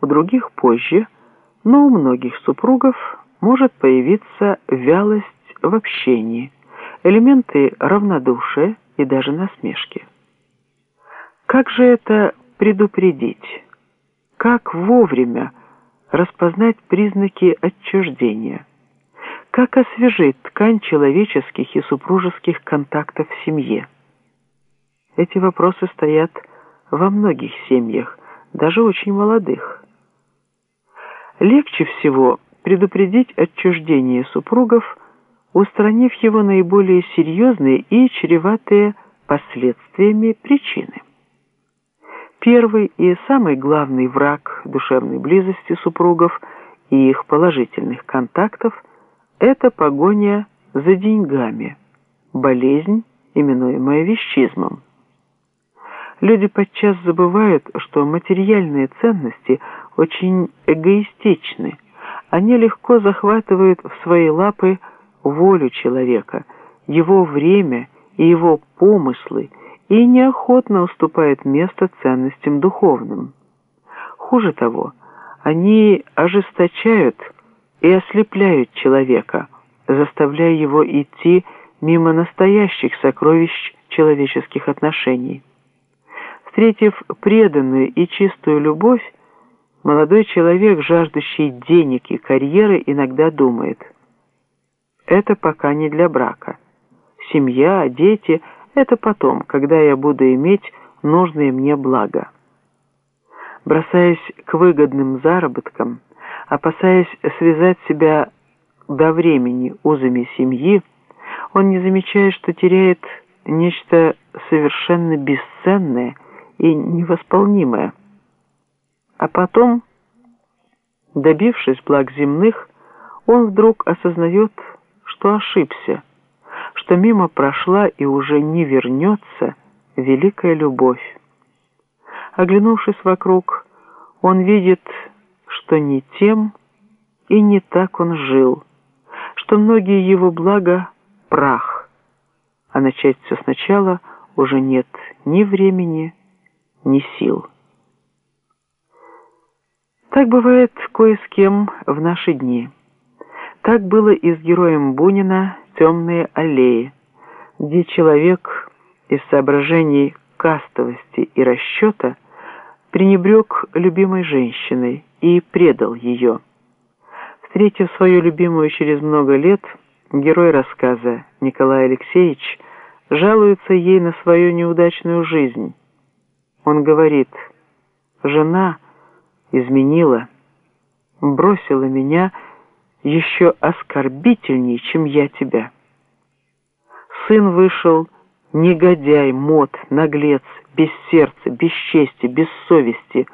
у других позже, но у многих супругов может появиться вялость в общении, элементы равнодушия и даже насмешки. Как же это предупредить? Как вовремя распознать признаки отчуждения? Как освежить ткань человеческих и супружеских контактов в семье? Эти вопросы стоят во многих семьях, даже очень молодых. Легче всего предупредить отчуждение супругов, устранив его наиболее серьезные и чреватые последствиями причины. Первый и самый главный враг душевной близости супругов и их положительных контактов – это погоня за деньгами, болезнь, именуемая вещизмом. Люди подчас забывают, что материальные ценности очень эгоистичны. Они легко захватывают в свои лапы волю человека, его время и его помыслы, и неохотно уступает место ценностям духовным. Хуже того, они ожесточают и ослепляют человека, заставляя его идти мимо настоящих сокровищ человеческих отношений. Встретив преданную и чистую любовь, молодой человек, жаждущий денег и карьеры, иногда думает, это пока не для брака. Семья, дети – это потом, когда я буду иметь нужные мне блага. Бросаясь к выгодным заработкам, опасаясь связать себя до времени узами семьи, он не замечает, что теряет нечто совершенно бесценное и невосполнимое. А потом, добившись благ земных, он вдруг осознает, что ошибся – что мимо прошла и уже не вернется великая любовь. Оглянувшись вокруг, он видит, что не тем и не так он жил, что многие его блага — прах, а начать все сначала уже нет ни времени, ни сил. Так бывает кое с кем в наши дни. Так было и с героем Бунина темные аллеи, где человек из соображений кастовости и расчета пренебрег любимой женщиной и предал ее. Встретив свою любимую через много лет, герой рассказа Николай Алексеевич жалуется ей на свою неудачную жизнь. Он говорит, «Жена изменила, бросила меня еще оскорбительнее, чем я тебя. Сын вышел негодяй, мод, наглец, без сердца, без чести, без совести.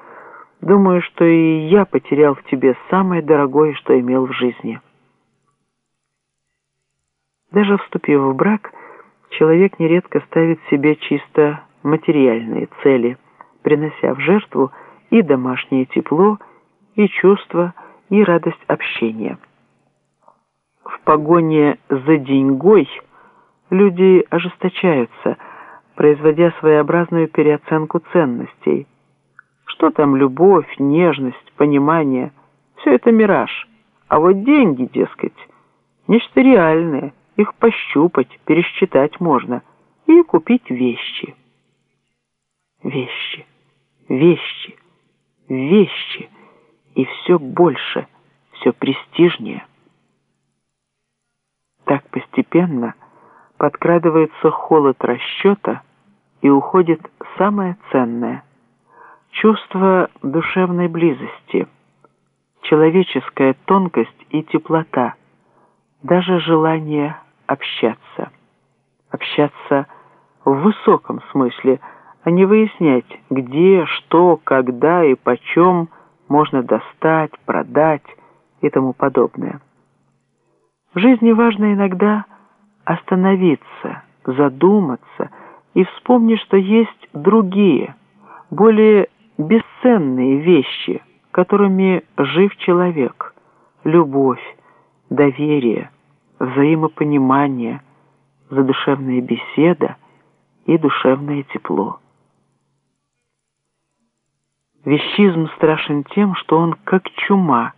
Думаю, что и я потерял в тебе самое дорогое, что имел в жизни. Даже вступив в брак, человек нередко ставит себе чисто материальные цели, принося в жертву и домашнее тепло, и чувство, и радость общения в погоне за деньгой люди ожесточаются, производя своеобразную переоценку ценностей. Что там любовь, нежность, понимание? Все это мираж. А вот деньги, дескать, нечто реальное. Их пощупать, пересчитать можно. И купить вещи. Вещи, вещи, вещи. И все больше, все престижнее. Так постепенно подкрадывается холод расчета и уходит самое ценное – чувство душевной близости, человеческая тонкость и теплота, даже желание общаться. Общаться в высоком смысле, а не выяснять, где, что, когда и почем можно достать, продать и тому подобное. В жизни важно иногда остановиться, задуматься и вспомнить, что есть другие, более бесценные вещи, которыми жив человек. Любовь, доверие, взаимопонимание, задушевная беседа и душевное тепло. Вещизм страшен тем, что он как чума,